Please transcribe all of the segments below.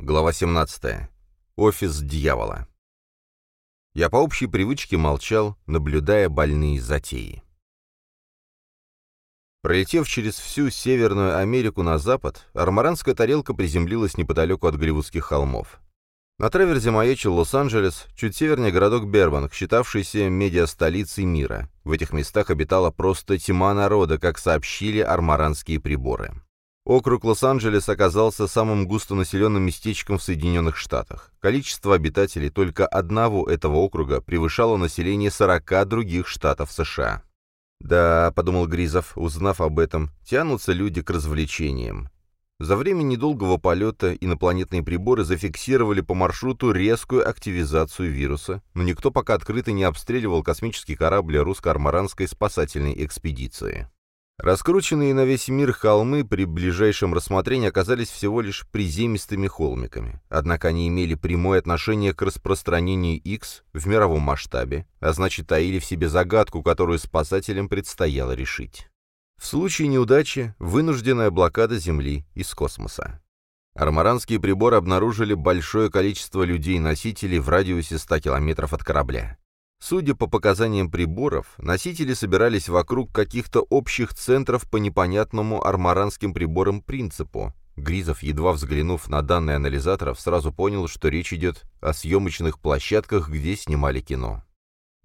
Глава 17. Офис дьявола. Я по общей привычке молчал, наблюдая больные затеи. Пролетев через всю Северную Америку на запад, армаранская тарелка приземлилась неподалеку от Голливудских холмов. На траверзе маячил Лос-Анджелес, чуть севернее городок Бербанк, считавшийся медиастолицей мира. В этих местах обитала просто тьма народа, как сообщили армаранские приборы. Округ Лос-Анджелес оказался самым густонаселенным местечком в Соединенных Штатах. Количество обитателей только одного этого округа превышало население 40 других штатов США. «Да», — подумал Гризов, узнав об этом, — «тянутся люди к развлечениям. За время недолгого полета инопланетные приборы зафиксировали по маршруту резкую активизацию вируса, но никто пока открыто не обстреливал космический корабль русско-армаранской спасательной экспедиции. Раскрученные на весь мир холмы при ближайшем рассмотрении оказались всего лишь приземистыми холмиками, однако они имели прямое отношение к распространению X в мировом масштабе, а значит таили в себе загадку, которую спасателям предстояло решить. В случае неудачи – вынужденная блокада Земли из космоса. Армаранские приборы обнаружили большое количество людей-носителей в радиусе 100 километров от корабля. Судя по показаниям приборов, носители собирались вокруг каких-то общих центров по непонятному армаранским приборам принципу. Гризов, едва взглянув на данные анализаторов, сразу понял, что речь идет о съемочных площадках, где снимали кино.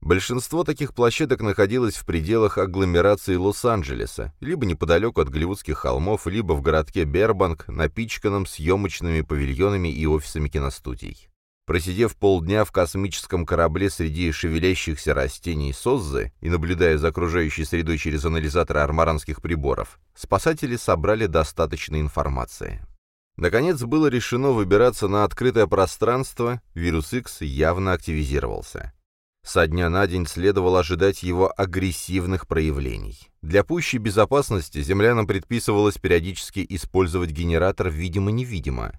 Большинство таких площадок находилось в пределах агломерации Лос-Анджелеса, либо неподалеку от Голливудских холмов, либо в городке Бербанк, напичканном съемочными павильонами и офисами киностудий. Просидев полдня в космическом корабле среди шевелящихся растений Соззы и наблюдая за окружающей средой через анализаторы армаранских приборов, спасатели собрали достаточно информации. Наконец было решено выбираться на открытое пространство, вирус X явно активизировался. Со дня на день следовало ожидать его агрессивных проявлений. Для пущей безопасности землянам предписывалось периодически использовать генератор видимо-невидимо.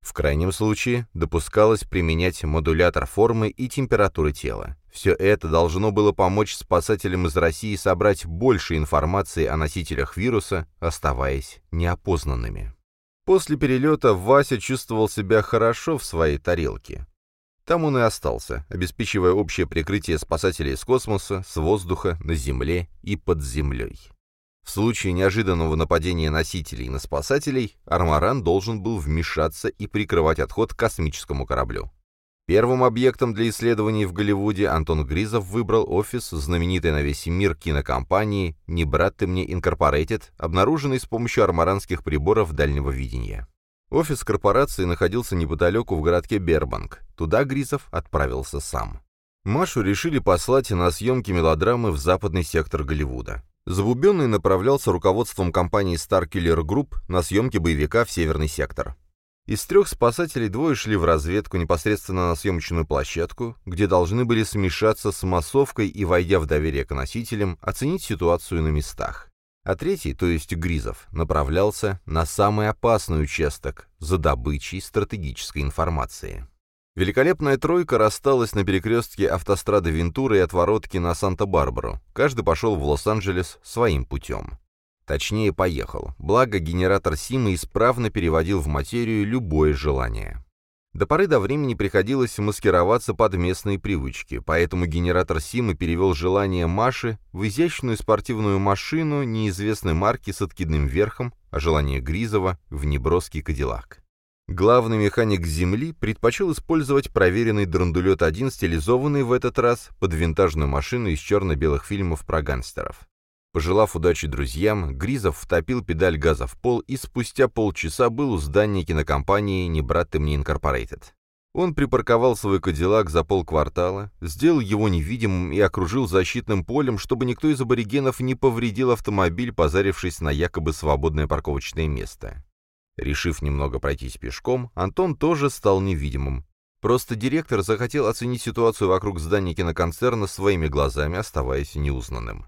В крайнем случае допускалось применять модулятор формы и температуры тела. Все это должно было помочь спасателям из России собрать больше информации о носителях вируса, оставаясь неопознанными. После перелета Вася чувствовал себя хорошо в своей тарелке. Там он и остался, обеспечивая общее прикрытие спасателей из космоса, с воздуха, на Земле и под землей. В случае неожиданного нападения носителей на спасателей, Армаран должен был вмешаться и прикрывать отход к космическому кораблю. Первым объектом для исследований в Голливуде Антон Гризов выбрал офис знаменитой на весь мир кинокомпании «Не брат ты мне Инкорпорейтед», обнаруженный с помощью армаранских приборов дальнего видения. Офис корпорации находился неподалеку в городке Бербанк. Туда Гризов отправился сам. Машу решили послать на съемки мелодрамы в западный сектор Голливуда. Забубенный направлялся руководством компании Star Killer Group на съемки боевика в северный сектор. Из трех спасателей двое шли в разведку непосредственно на съемочную площадку, где должны были смешаться с массовкой и, войдя в доверие к носителям, оценить ситуацию на местах а третий, то есть Гризов, направлялся на самый опасный участок за добычей стратегической информации. Великолепная тройка рассталась на перекрестке автострады Вентуры и отворотки на Санта-Барбару. Каждый пошел в Лос-Анджелес своим путем. Точнее, поехал, благо генератор Симы исправно переводил в материю любое желание. До поры до времени приходилось маскироваться под местные привычки, поэтому генератор Симы перевел желание Маши в изящную спортивную машину неизвестной марки с откидным верхом, а желание Гризова — в неброский кадиллак. Главный механик Земли предпочел использовать проверенный драндулет-1, стилизованный в этот раз под винтажную машину из черно-белых фильмов про гангстеров. Пожелав удачи друзьям, Гризов втопил педаль газа в пол и спустя полчаса был у здания кинокомпании «Не брат ты мне инкорпорейтед». Он припарковал свой кадиллак за полквартала, сделал его невидимым и окружил защитным полем, чтобы никто из аборигенов не повредил автомобиль, позарившись на якобы свободное парковочное место. Решив немного пройтись пешком, Антон тоже стал невидимым. Просто директор захотел оценить ситуацию вокруг здания киноконцерна своими глазами, оставаясь неузнанным.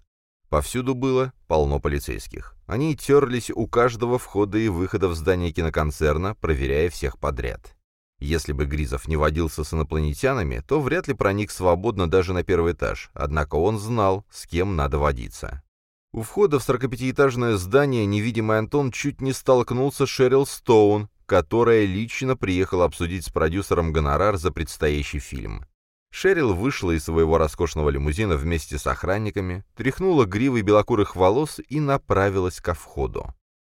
Повсюду было полно полицейских. Они терлись у каждого входа и выхода в здание киноконцерна, проверяя всех подряд. Если бы Гризов не водился с инопланетянами, то вряд ли проник свободно даже на первый этаж, однако он знал, с кем надо водиться. У входа в 45-этажное здание невидимый Антон чуть не столкнулся с Шерил Стоун, которая лично приехала обсудить с продюсером гонорар за предстоящий фильм. Шерил вышла из своего роскошного лимузина вместе с охранниками, тряхнула гривой белокурых волос и направилась ко входу.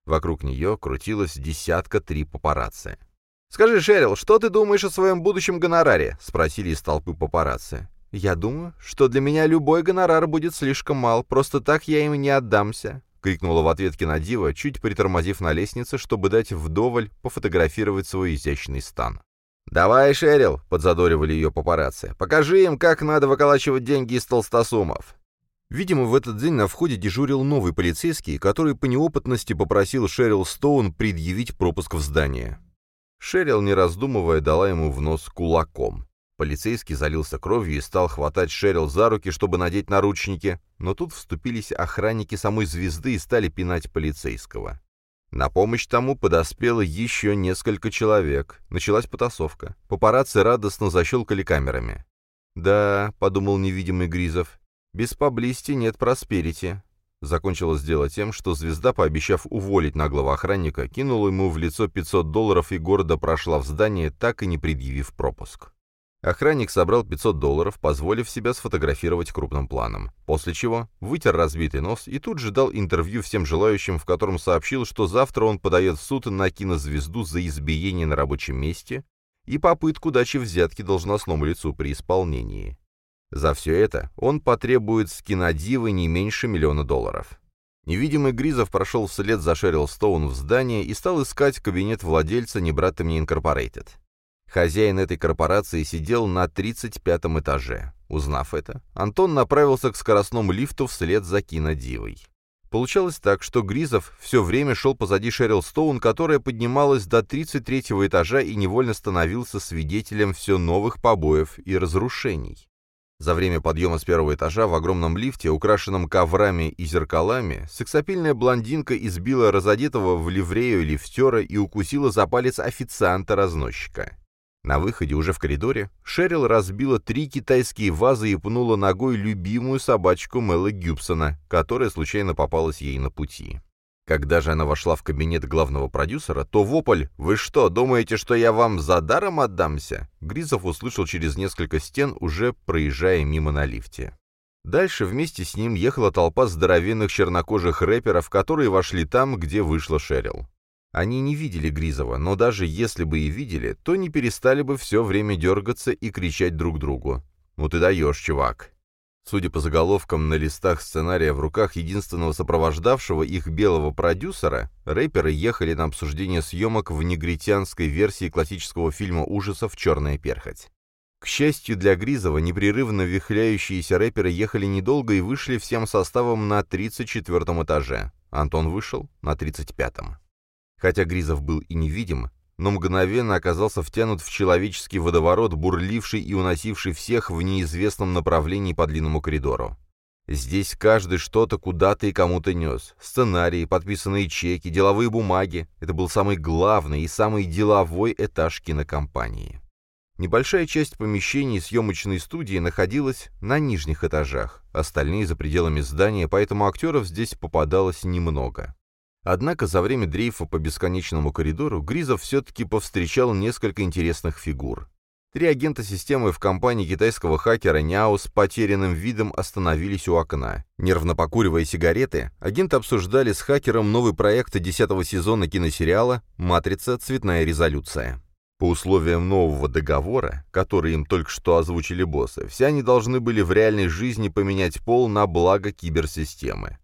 Вокруг нее крутилась десятка три папарацци. «Скажи, Шерил, что ты думаешь о своем будущем гонораре?» — спросили из толпы папарацци. «Я думаю, что для меня любой гонорар будет слишком мал, просто так я им не отдамся», — крикнула в ответ кинодива, чуть притормозив на лестнице, чтобы дать вдоволь пофотографировать свой изящный стан. «Давай, Шерил!» — подзадоривали ее папарацци. «Покажи им, как надо выколачивать деньги из толстосумов!» Видимо, в этот день на входе дежурил новый полицейский, который по неопытности попросил Шерил Стоун предъявить пропуск в здание. Шерил, не раздумывая, дала ему в нос кулаком. Полицейский залился кровью и стал хватать Шерил за руки, чтобы надеть наручники, но тут вступились охранники самой звезды и стали пинать полицейского. На помощь тому подоспело еще несколько человек. Началась потасовка. Папарацци радостно защелкали камерами. «Да», — подумал невидимый Гризов, — «без поблизости нет просперити». Закончилось дело тем, что звезда, пообещав уволить наглого охранника, кинула ему в лицо 500 долларов и города прошла в здание, так и не предъявив пропуск. Охранник собрал 500 долларов, позволив себя сфотографировать крупным планом, после чего вытер разбитый нос и тут же дал интервью всем желающим, в котором сообщил, что завтра он подает в суд на кинозвезду за избиение на рабочем месте и попытку дачи взятки должностному лицу при исполнении. За все это он потребует с кинодивы не меньше миллиона долларов. Невидимый Гризов прошел вслед за Шерил Стоун в здание и стал искать кабинет владельца Небратами Инкорпорейтед. Хозяин этой корпорации сидел на 35 этаже. Узнав это, Антон направился к скоростному лифту вслед за кинодивой. Получалось так, что Гризов все время шел позади Шерил Стоун, которая поднималась до 33 этажа и невольно становился свидетелем все новых побоев и разрушений. За время подъема с первого этажа в огромном лифте, украшенном коврами и зеркалами, сексапильная блондинка избила разодетого в ливрею лифтера и укусила за палец официанта-разносчика. На выходе, уже в коридоре, Шерил разбила три китайские вазы и пнула ногой любимую собачку Мэла Гюбсона, которая случайно попалась ей на пути. Когда же она вошла в кабинет главного продюсера, то вопль «Вы что, думаете, что я вам за даром отдамся?» Гризов услышал через несколько стен, уже проезжая мимо на лифте. Дальше вместе с ним ехала толпа здоровенных чернокожих рэперов, которые вошли там, где вышла Шерил. Они не видели Гризова, но даже если бы и видели, то не перестали бы все время дергаться и кричать друг другу. «Ну ты даешь, чувак!» Судя по заголовкам на листах сценария в руках единственного сопровождавшего их белого продюсера, рэперы ехали на обсуждение съемок в негритянской версии классического фильма ужасов «Черная перхоть». К счастью для Гризова, непрерывно вихляющиеся рэперы ехали недолго и вышли всем составом на 34 этаже. Антон вышел на 35-м. Хотя Гризов был и невидим, но мгновенно оказался втянут в человеческий водоворот, бурливший и уносивший всех в неизвестном направлении по длинному коридору. Здесь каждый что-то куда-то и кому-то нес. Сценарии, подписанные чеки, деловые бумаги. Это был самый главный и самый деловой этаж кинокомпании. Небольшая часть помещений съемочной студии находилась на нижних этажах, остальные за пределами здания, поэтому актеров здесь попадалось немного. Однако за время дрейфа по бесконечному коридору Гризов все-таки повстречал несколько интересных фигур. Три агента системы в компании китайского хакера Няо с потерянным видом остановились у окна. Нервно покуривая сигареты, агенты обсуждали с хакером новый проект 10 сезона киносериала «Матрица. Цветная резолюция». По условиям нового договора, который им только что озвучили боссы, все они должны были в реальной жизни поменять пол на благо киберсистемы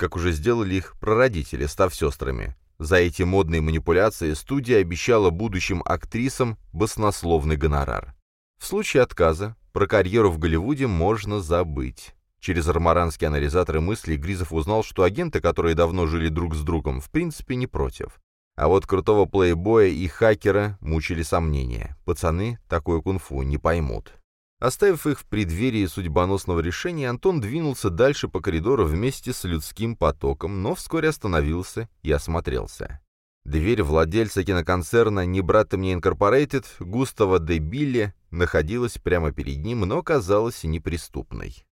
как уже сделали их прародители, став сестрами. За эти модные манипуляции студия обещала будущим актрисам баснословный гонорар. В случае отказа про карьеру в Голливуде можно забыть. Через армаранские анализаторы мыслей Гризов узнал, что агенты, которые давно жили друг с другом, в принципе не против. А вот крутого плейбоя и хакера мучили сомнения. Пацаны такое кунг-фу не поймут. Оставив их в преддверии судьбоносного решения, Антон двинулся дальше по коридору вместе с людским потоком, но вскоре остановился и осмотрелся. Дверь владельца киноконцерна «Не брата мне Инкорпорейтед» Густава де Билли находилась прямо перед ним, но казалась неприступной.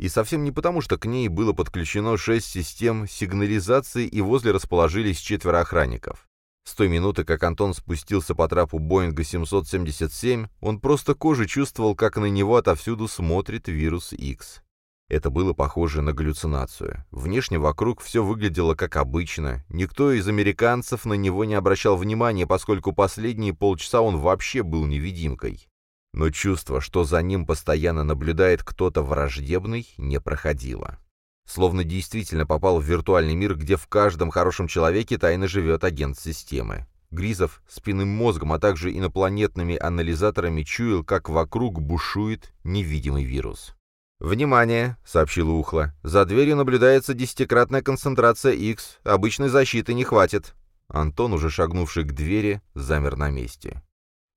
И совсем не потому, что к ней было подключено шесть систем сигнализации и возле расположились четверо охранников. С той минуты, как Антон спустился по трапу Боинга 777, он просто кожей чувствовал, как на него отовсюду смотрит вирус X. Это было похоже на галлюцинацию. Внешне вокруг все выглядело как обычно. Никто из американцев на него не обращал внимания, поскольку последние полчаса он вообще был невидимкой. Но чувство, что за ним постоянно наблюдает кто-то враждебный, не проходило. Словно действительно попал в виртуальный мир, где в каждом хорошем человеке тайно живет агент системы. Гризов спинным мозгом, а также инопланетными анализаторами чуял, как вокруг бушует невидимый вирус. «Внимание!» — сообщил Ухло. «За дверью наблюдается десятикратная концентрация X. Обычной защиты не хватит». Антон, уже шагнувший к двери, замер на месте.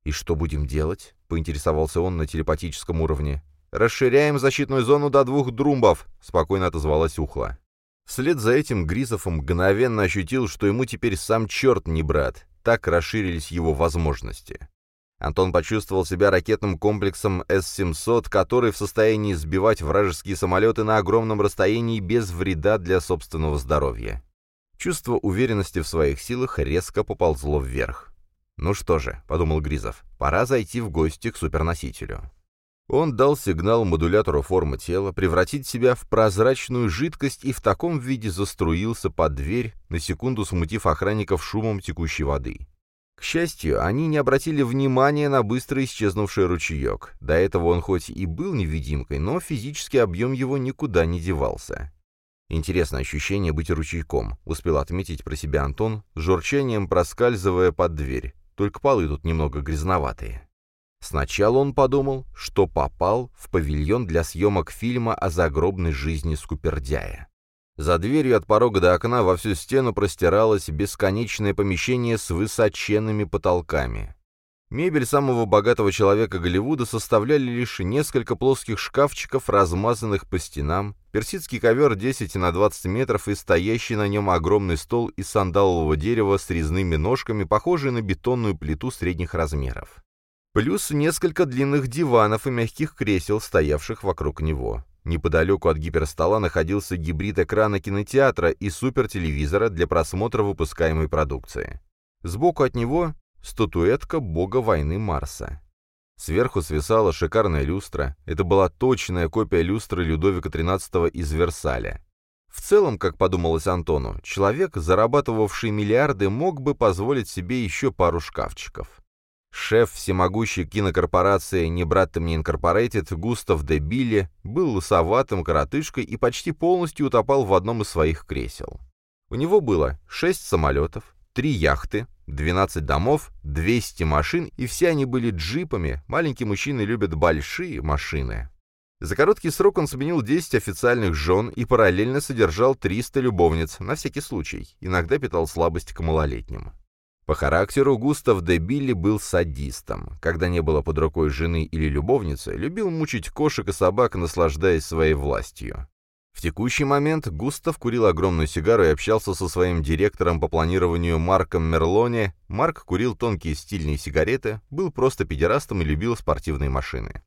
«И что будем делать?» — поинтересовался он на телепатическом уровне. «Расширяем защитную зону до двух друмбов», — спокойно отозвалась Ухла. Вслед за этим Гризов мгновенно ощутил, что ему теперь сам черт не брат. Так расширились его возможности. Антон почувствовал себя ракетным комплексом С-700, который в состоянии сбивать вражеские самолеты на огромном расстоянии без вреда для собственного здоровья. Чувство уверенности в своих силах резко поползло вверх. «Ну что же», — подумал Гризов, — «пора зайти в гости к суперносителю». Он дал сигнал модулятору формы тела превратить себя в прозрачную жидкость и в таком виде заструился под дверь, на секунду смутив охранников шумом текущей воды. К счастью, они не обратили внимания на быстро исчезнувший ручеек. До этого он хоть и был невидимкой, но физический объем его никуда не девался. Интересное ощущение быть ручейком, успел отметить про себя Антон, с журчанием проскальзывая под дверь. Только полы тут немного грязноватые. Сначала он подумал, что попал в павильон для съемок фильма о загробной жизни Скупердяя. За дверью от порога до окна во всю стену простиралось бесконечное помещение с высоченными потолками. Мебель самого богатого человека Голливуда составляли лишь несколько плоских шкафчиков, размазанных по стенам, персидский ковер 10 на 20 метров и стоящий на нем огромный стол из сандалового дерева с резными ножками, похожий на бетонную плиту средних размеров. Плюс несколько длинных диванов и мягких кресел, стоявших вокруг него. Неподалеку от гиперстола находился гибрид экрана кинотеатра и супертелевизора для просмотра выпускаемой продукции. Сбоку от него статуэтка бога войны Марса. Сверху свисала шикарная люстра. Это была точная копия люстры Людовика XIII из Версаля. В целом, как подумалось Антону, человек, зарабатывавший миллиарды, мог бы позволить себе еще пару шкафчиков. Шеф всемогущей кинокорпорации «Не брат ты мне инкорпорейтед» Густав де Билли был лысоватым коротышкой и почти полностью утопал в одном из своих кресел. У него было шесть самолетов, три яхты, 12 домов, 200 машин, и все они были джипами, маленькие мужчины любят большие машины. За короткий срок он сменил 10 официальных жен и параллельно содержал 300 любовниц, на всякий случай, иногда питал слабость к малолетним. По характеру Густав де Билли был садистом. Когда не было под рукой жены или любовницы, любил мучить кошек и собак, наслаждаясь своей властью. В текущий момент Густав курил огромную сигару и общался со своим директором по планированию Марком Мерлоне. Марк курил тонкие стильные сигареты, был просто педерастом и любил спортивные машины.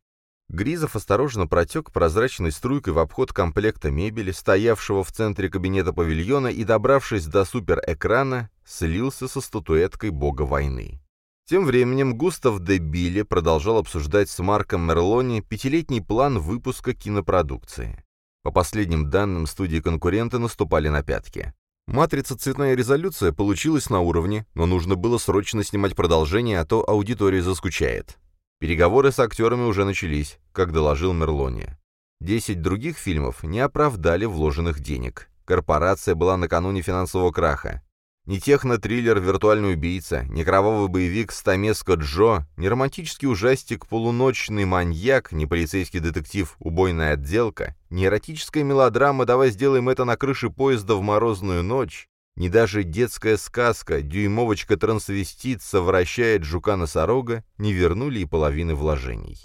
Гризов осторожно протек прозрачной струйкой в обход комплекта мебели, стоявшего в центре кабинета павильона, и, добравшись до суперэкрана, слился со статуэткой бога войны. Тем временем Густав де Билли продолжал обсуждать с Марком Мерлони пятилетний план выпуска кинопродукции. По последним данным, студии конкуренты наступали на пятки. Матрица «Цветная резолюция» получилась на уровне, но нужно было срочно снимать продолжение, а то аудитория заскучает. Переговоры с актерами уже начались, как доложил Мерлони. Десять других фильмов не оправдали вложенных денег. Корпорация была накануне финансового краха. Ни техно-триллер «Виртуальный убийца», ни кровавый боевик «Стамеско Джо», ни романтический ужастик «Полуночный маньяк», ни полицейский детектив «Убойная отделка», ни эротическая мелодрама «Давай сделаем это на крыше поезда в морозную ночь», ни даже детская сказка «Дюймовочка-трансвестит совращает жука-носорога» не вернули и половины вложений.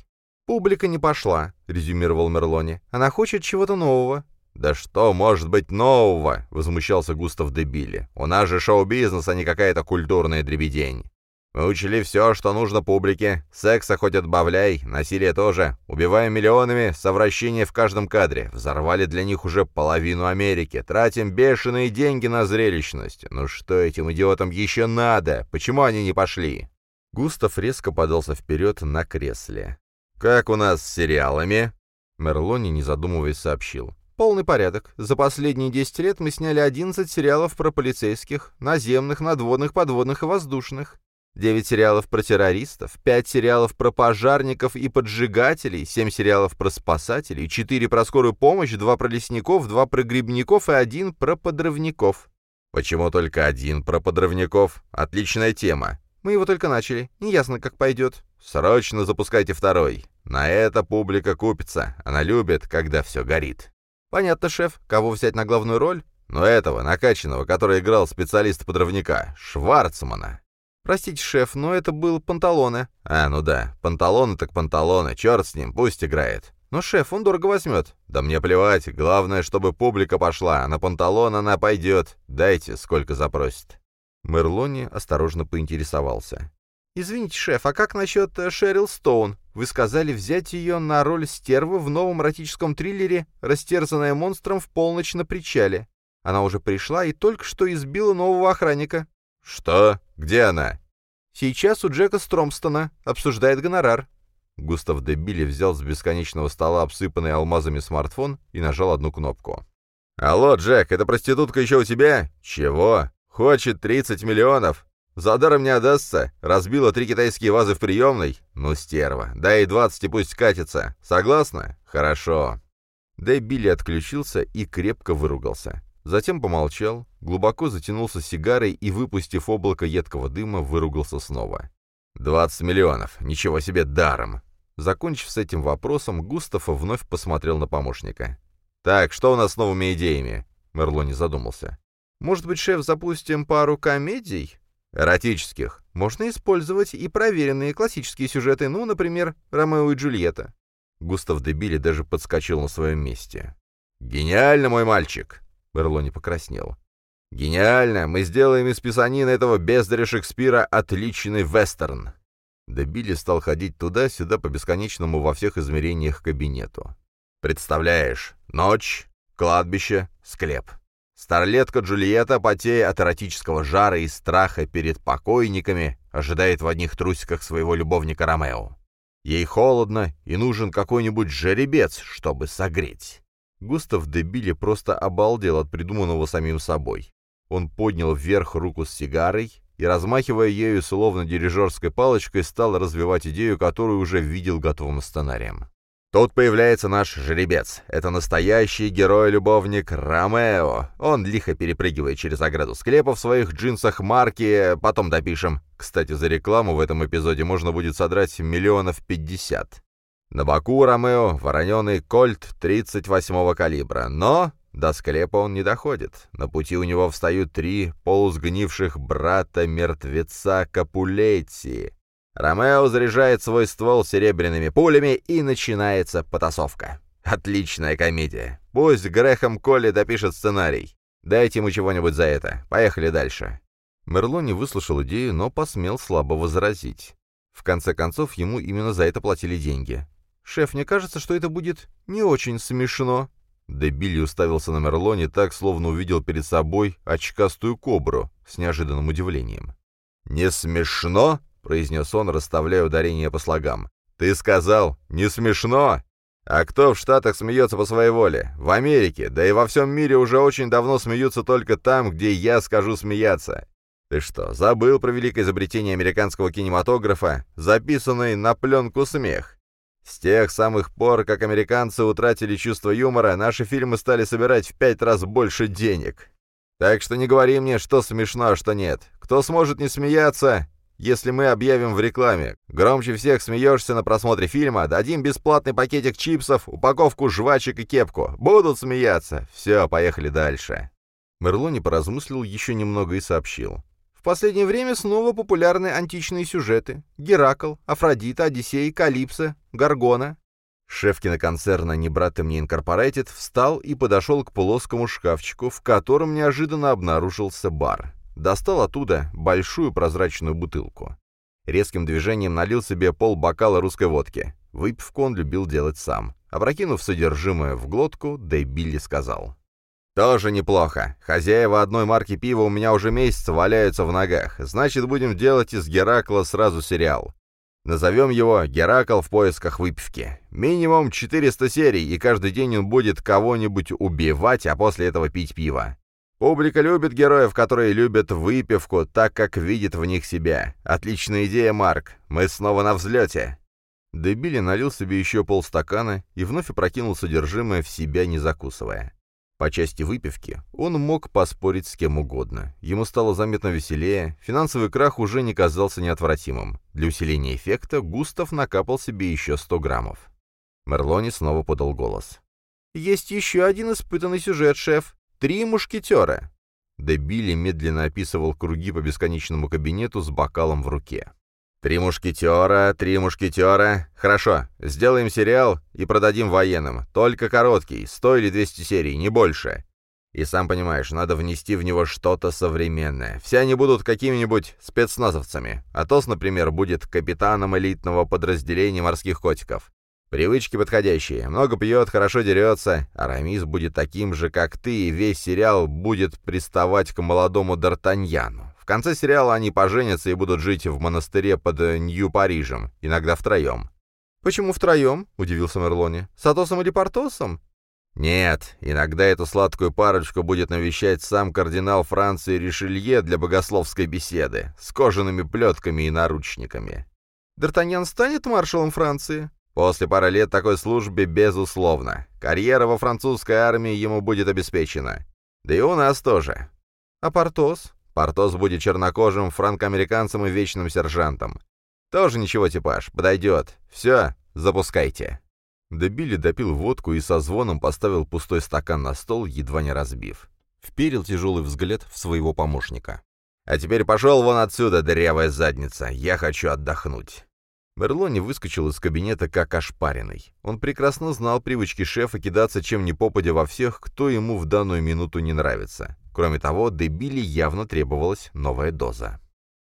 «Публика не пошла», — резюмировал Мерлони. «Она хочет чего-то нового». «Да что может быть нового?» — возмущался Густав де Билли. «У нас же шоу-бизнес, а не какая-то культурная дребедень». Мы учли все, что нужно публике. Секса хоть отбавляй, насилие тоже. Убиваем миллионами, совращение в каждом кадре. Взорвали для них уже половину Америки. Тратим бешеные деньги на зрелищность. Ну что этим идиотам еще надо? Почему они не пошли?» Густав резко подался вперед на кресле. «Как у нас с сериалами?» Мерлони, не задумываясь, сообщил. «Полный порядок. За последние 10 лет мы сняли 11 сериалов про полицейских, наземных, надводных, подводных и воздушных. 9 сериалов про террористов, 5 сериалов про пожарников и поджигателей, 7 сериалов про спасателей, 4 про скорую помощь, 2 про лесников, 2 про грибников и 1 про подрывников». «Почему только один про подрывников? Отличная тема. Мы его только начали. Неясно, как пойдет. Срочно запускайте второй. На это публика купится. Она любит, когда все горит. Понятно, шеф. Кого взять на главную роль? Но этого, накачанного, который играл специалист-подрывника. Шварцмана. Простите, шеф, но это был Панталоне. А, ну да. Панталоны так Панталоны. Черт с ним, пусть играет. Но, шеф, он дорого возьмет. Да мне плевать. Главное, чтобы публика пошла. А на Панталон она пойдет. Дайте, сколько запросит. Мерлони осторожно поинтересовался. «Извините, шеф, а как насчет э, Шерил Стоун? Вы сказали взять ее на роль стервы в новом эротическом триллере «Растерзанная монстром в полночь на причале». Она уже пришла и только что избила нового охранника». «Что? Где она?» «Сейчас у Джека Стромстона. Обсуждает гонорар». Густав Дебили взял с бесконечного стола обсыпанный алмазами смартфон и нажал одну кнопку. «Алло, Джек, эта проститутка еще у тебя? Чего? Хочет 30 миллионов. За даром не отдастся. Разбила три китайские вазы в приемной. Ну, стерва. Дай 20 и пусть катится. Согласна? Хорошо. Дэй Билли отключился и крепко выругался. Затем помолчал, глубоко затянулся сигарой и, выпустив облако едкого дыма, выругался снова. «Двадцать миллионов. Ничего себе даром!» Закончив с этим вопросом, Густав вновь посмотрел на помощника. «Так, что у нас с новыми идеями?» Мерлони задумался. Может быть, шеф, запустим пару комедий? Эротических. Можно использовать и проверенные классические сюжеты, ну, например, «Ромео и Джульетта». Густав Дебили даже подскочил на своем месте. «Гениально, мой мальчик!» Берлони покраснел. «Гениально! Мы сделаем из писанина этого бездаря Шекспира отличный вестерн!» Дебили стал ходить туда-сюда по бесконечному во всех измерениях кабинету. «Представляешь, ночь, кладбище, склеп. Старлетка Джульетта, потея от эротического жара и страха перед покойниками, ожидает в одних трусиках своего любовника Ромео. Ей холодно, и нужен какой-нибудь жеребец, чтобы согреть. Густав Дебили просто обалдел от придуманного самим собой. Он поднял вверх руку с сигарой и, размахивая ею словно дирижерской палочкой, стал развивать идею, которую уже видел готовым сценарием. Тут появляется наш жеребец. Это настоящий герой-любовник Ромео. Он лихо перепрыгивает через ограду склепа в своих джинсах марки, потом допишем. Кстати, за рекламу в этом эпизоде можно будет содрать миллионов пятьдесят. На боку Ромео вороненый кольт 38-го калибра, но до склепа он не доходит. На пути у него встают три полусгнивших брата-мертвеца Капулетти. Ромео заряжает свой ствол серебряными пулями, и начинается потасовка. Отличная комедия. Пусть Грэхэм Колли допишет сценарий. Дайте ему чего-нибудь за это. Поехали дальше. Мерло не выслушал идею, но посмел слабо возразить. В конце концов, ему именно за это платили деньги. «Шеф, мне кажется, что это будет не очень смешно». Да уставился на Мерлоне так, словно увидел перед собой очкастую кобру, с неожиданным удивлением. «Не смешно?» — произнес он, расставляя ударение по слогам. «Ты сказал, не смешно? А кто в Штатах смеется по своей воле? В Америке, да и во всем мире уже очень давно смеются только там, где я скажу смеяться. Ты что, забыл про великое изобретение американского кинематографа, записанный на пленку смех? С тех самых пор, как американцы утратили чувство юмора, наши фильмы стали собирать в пять раз больше денег. Так что не говори мне, что смешно, а что нет. Кто сможет не смеяться, если мы объявим в рекламе. Громче всех смеешься на просмотре фильма, дадим бесплатный пакетик чипсов, упаковку жвачек и кепку. Будут смеяться. Все, поехали дальше». Мерлони поразмыслил еще немного и сообщил. В последнее время снова популярны античные сюжеты. Геракл, Афродита, Одиссей, Калипсо, Гаргона. Шеф киноконцерна «Не брат мне инкорпорейтед» встал и подошел к плоскому шкафчику, в котором неожиданно обнаружился бар. Достал оттуда большую прозрачную бутылку. Резким движением налил себе пол бокала русской водки. Выпивку он любил делать сам. Опрокинув содержимое в глотку, Дэй Билли сказал. «Тоже неплохо. Хозяева одной марки пива у меня уже месяц валяются в ногах. Значит, будем делать из Геракла сразу сериал. Назовем его «Геракл в поисках выпивки». Минимум 400 серий, и каждый день он будет кого-нибудь убивать, а после этого пить пиво. Публика любит героев, которые любят выпивку, так как видит в них себя. Отличная идея, Марк. Мы снова на взлете. Дебили налил себе еще полстакана и вновь опрокинул содержимое в себя, не закусывая. По части выпивки он мог поспорить с кем угодно. Ему стало заметно веселее, финансовый крах уже не казался неотвратимым. Для усиления эффекта Густав накапал себе еще 100 граммов. Мерлони снова подал голос. «Есть еще один испытанный сюжет, шеф. Три мушкетера!» Дебили медленно описывал круги по бесконечному кабинету с бокалом в руке. «Три мушкетера, три мушкетера. Хорошо, сделаем сериал и продадим военным. Только короткий, сто или двести серий, не больше. И сам понимаешь, надо внести в него что-то современное. Все они будут какими-нибудь спецназовцами. Атос, например, будет капитаном элитного подразделения морских котиков. Привычки подходящие. Много пьет, хорошо дерется. Арамис будет таким же, как ты, и весь сериал будет приставать к молодому Д'Артаньяну. В конце сериала они поженятся и будут жить в монастыре под Нью-Парижем, иногда втроем. «Почему втроем?» — удивился Мерлони. «С Атосом или Портосом?» «Нет, иногда эту сладкую парочку будет навещать сам кардинал Франции Ришелье для богословской беседы, с кожаными плетками и наручниками». «Д'Артаньян станет маршалом Франции?» «После пары лет такой службе, безусловно. Карьера во французской армии ему будет обеспечена. Да и у нас тоже». «А Портос?» Портос будет чернокожим, франко-американцем и вечным сержантом. Тоже ничего типаж, подойдет. Все, запускайте». Дебили допил водку и со звоном поставил пустой стакан на стол, едва не разбив. Вперил тяжелый взгляд в своего помощника. «А теперь пошел вон отсюда, дырявая задница, я хочу отдохнуть». Мерлони выскочил из кабинета как ошпаренный. Он прекрасно знал привычки шефа кидаться чем ни попадя во всех, кто ему в данную минуту не нравится. Кроме того, Дебили явно требовалась новая доза.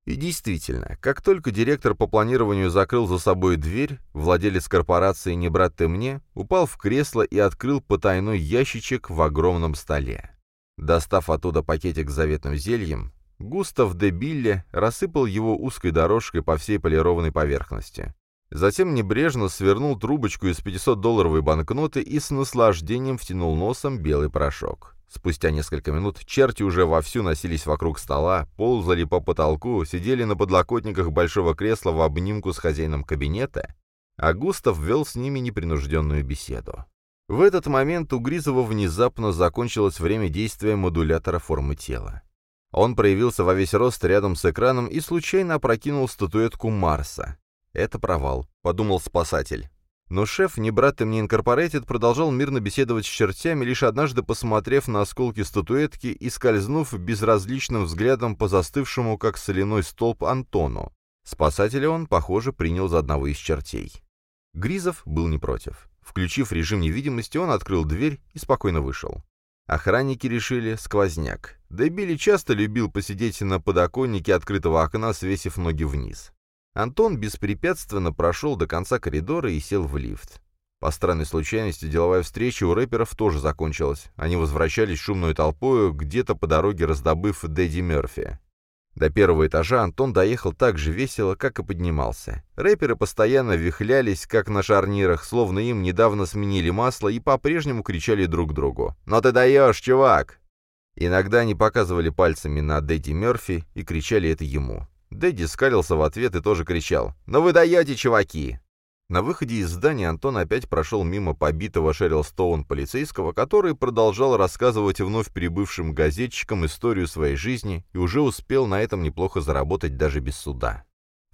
И действительно, как только директор по планированию закрыл за собой дверь, владелец корпорации «Не брат ты мне» упал в кресло и открыл потайной ящичек в огромном столе. Достав оттуда пакетик с заветным зельем, Густав де Билле рассыпал его узкой дорожкой по всей полированной поверхности. Затем небрежно свернул трубочку из 500-долларовой банкноты и с наслаждением втянул носом белый порошок. Спустя несколько минут черти уже вовсю носились вокруг стола, ползали по потолку, сидели на подлокотниках большого кресла в обнимку с хозяином кабинета, а Густав вел с ними непринужденную беседу. В этот момент у Гризова внезапно закончилось время действия модулятора формы тела. Он проявился во весь рост рядом с экраном и случайно опрокинул статуэтку Марса. «Это провал», — подумал спасатель. Но шеф, не брат мне Инкорпорейтед, продолжал мирно беседовать с чертями, лишь однажды посмотрев на осколки статуэтки и скользнув безразличным взглядом по застывшему, как соляной столб, Антону. Спасателя он, похоже, принял за одного из чертей. Гризов был не против. Включив режим невидимости, он открыл дверь и спокойно вышел. Охранники решили сквозняк. Да часто любил посидеть на подоконнике открытого окна, свесив ноги вниз. Антон беспрепятственно прошел до конца коридора и сел в лифт. По странной случайности деловая встреча у рэперов тоже закончилась. Они возвращались шумной толпою, где-то по дороге раздобыв Дэдди Мерфи. До первого этажа Антон доехал так же весело, как и поднимался. Рэперы постоянно вихлялись, как на шарнирах, словно им недавно сменили масло и по-прежнему кричали друг другу. «Но ты даешь, чувак!» Иногда они показывали пальцами на Дэдди Мерфи и кричали это ему. Дэдди скалился в ответ и тоже кричал «Но вы даете, чуваки!» На выходе из здания Антон опять прошел мимо побитого Шерил Стоун полицейского, который продолжал рассказывать вновь прибывшим газетчикам историю своей жизни и уже успел на этом неплохо заработать даже без суда.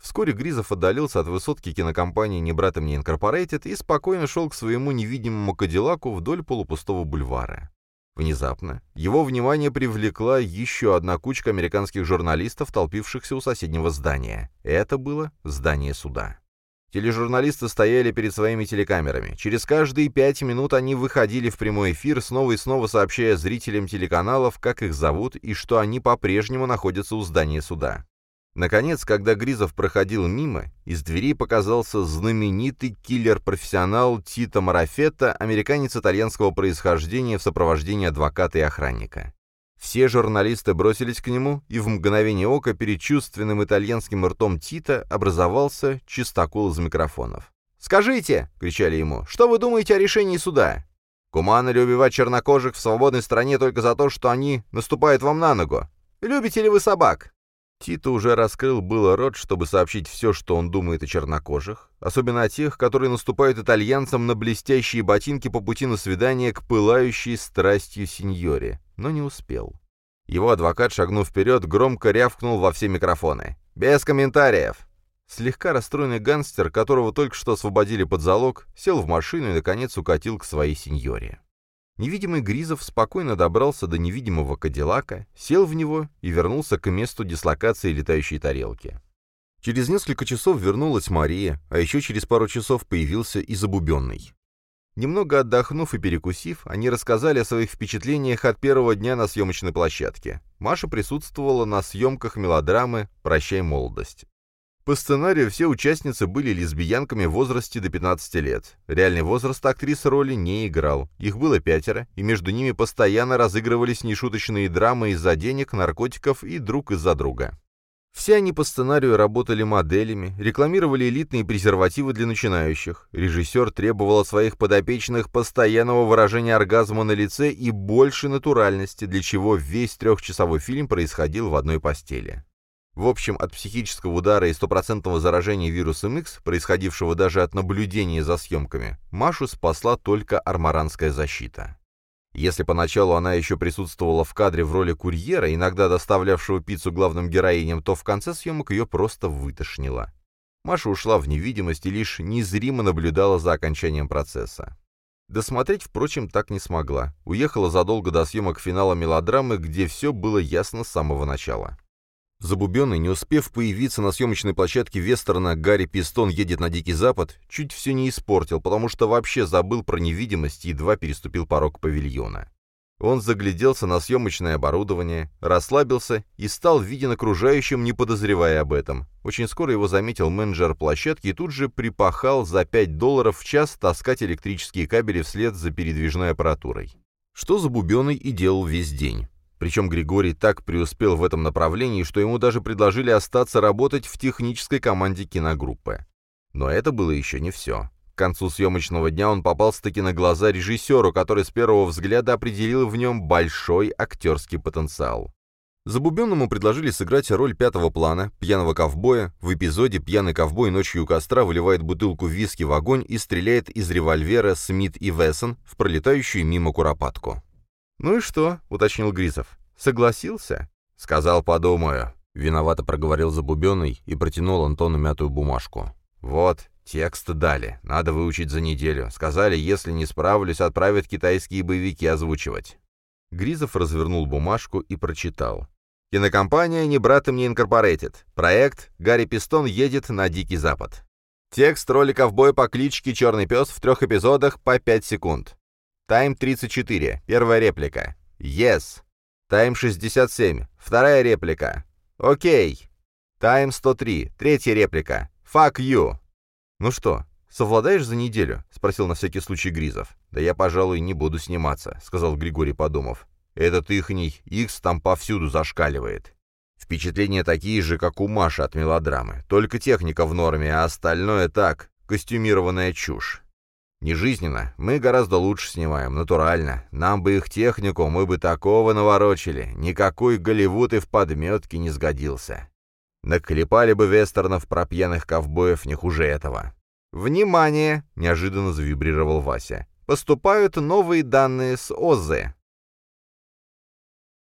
Вскоре Гризов отдалился от высотки кинокомпании «Не брат мне Инкорпорейтед» и спокойно шел к своему невидимому кадиллаку вдоль полупустого бульвара. Внезапно его внимание привлекла еще одна кучка американских журналистов, толпившихся у соседнего здания. Это было здание суда. Тележурналисты стояли перед своими телекамерами. Через каждые пять минут они выходили в прямой эфир, снова и снова сообщая зрителям телеканалов, как их зовут и что они по-прежнему находятся у здания суда. Наконец, когда Гризов проходил мимо, из двери показался знаменитый киллер-профессионал Тита Марафетта, американец итальянского происхождения в сопровождении адвоката и охранника. Все журналисты бросились к нему, и в мгновение ока перед чувственным итальянским ртом Тита образовался чистокол из микрофонов. «Скажите!» — кричали ему. «Что вы думаете о решении суда? Гуманно ли убивать чернокожих в свободной стране только за то, что они наступают вам на ногу? Любите ли вы собак?» Тито уже раскрыл было рот, чтобы сообщить все, что он думает о чернокожих, особенно о тех, которые наступают итальянцам на блестящие ботинки по пути на свидание к пылающей страстью сеньоре, но не успел. Его адвокат, шагнув вперед, громко рявкнул во все микрофоны. «Без комментариев!» Слегка расстроенный гангстер, которого только что освободили под залог, сел в машину и, наконец, укатил к своей сеньоре. Невидимый Гризов спокойно добрался до невидимого Кадиллака, сел в него и вернулся к месту дислокации летающей тарелки. Через несколько часов вернулась Мария, а еще через пару часов появился и Забубенный. Немного отдохнув и перекусив, они рассказали о своих впечатлениях от первого дня на съемочной площадке. Маша присутствовала на съемках мелодрамы «Прощай, молодость». По сценарию все участницы были лесбиянками в возрасте до 15 лет. Реальный возраст актрисы роли не играл. Их было пятеро, и между ними постоянно разыгрывались нешуточные драмы из-за денег, наркотиков и друг из-за друга. Все они по сценарию работали моделями, рекламировали элитные презервативы для начинающих. Режиссер требовал от своих подопечных постоянного выражения оргазма на лице и больше натуральности, для чего весь трехчасовой фильм происходил в одной постели. В общем, от психического удара и стопроцентного заражения вирусом X, происходившего даже от наблюдения за съемками, Машу спасла только армаранская защита. Если поначалу она еще присутствовала в кадре в роли курьера, иногда доставлявшего пиццу главным героиням, то в конце съемок ее просто вытошнило. Маша ушла в невидимость и лишь незримо наблюдала за окончанием процесса. Досмотреть, впрочем, так не смогла. Уехала задолго до съемок финала мелодрамы, где все было ясно с самого начала. Забубенный, не успев появиться на съемочной площадке вестерна «Гарри Пистон едет на Дикий Запад», чуть все не испортил, потому что вообще забыл про невидимость и едва переступил порог павильона. Он загляделся на съемочное оборудование, расслабился и стал виден окружающим, не подозревая об этом. Очень скоро его заметил менеджер площадки и тут же припахал за 5 долларов в час таскать электрические кабели вслед за передвижной аппаратурой. Что Забубенный и делал весь день. Причем Григорий так преуспел в этом направлении, что ему даже предложили остаться работать в технической команде киногруппы. Но это было еще не все. К концу съемочного дня он попался-таки на глаза режиссеру, который с первого взгляда определил в нем большой актерский потенциал. Забубенному предложили сыграть роль пятого плана, пьяного ковбоя. В эпизоде пьяный ковбой ночью у костра выливает бутылку виски в огонь и стреляет из револьвера Смит и Вессон в пролетающую мимо куропатку. «Ну и что?» — уточнил Гризов. «Согласился?» «Сказал, подумаю». Виновато проговорил Забубенный и протянул Антону мятую бумажку. «Вот, текст дали. Надо выучить за неделю. Сказали, если не справлюсь, отправят китайские боевики озвучивать». Гризов развернул бумажку и прочитал. «Кинокомпания «Не брат мне инкорпорейтед». Проект «Гарри Пистон едет на Дикий Запад». Текст ролика в бой по кличке «Черный пес» в трех эпизодах по 5 секунд. Тайм 34. Первая реплика. Yes. Тайм 67. Вторая реплика. Окей. Тайм 103. Третья реплика. Fuck you. Ну что, совладаешь за неделю? Спросил на всякий случай Гризов. Да я, пожалуй, не буду сниматься, сказал Григорий, подумав. Этот ихний Икс там повсюду зашкаливает. Впечатления такие же, как у Маши от мелодрамы. Только техника в норме, а остальное так, костюмированная чушь. Не жизненно, мы гораздо лучше снимаем, натурально. Нам бы их технику, мы бы такого наворочили. Никакой Голливуд и в подметке не сгодился. Наклепали бы вестернов про пьяных ковбоев не хуже этого. «Внимание!» — неожиданно завибрировал Вася. «Поступают новые данные с ОЗ.